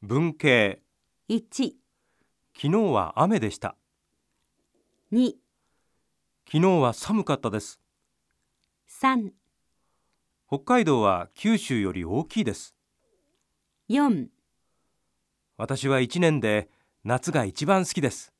文系。1、昨日は雨でした。2、昨日は寒かったです。3、北海道は九州より大きいです。4私は一年で夏が一番好きです。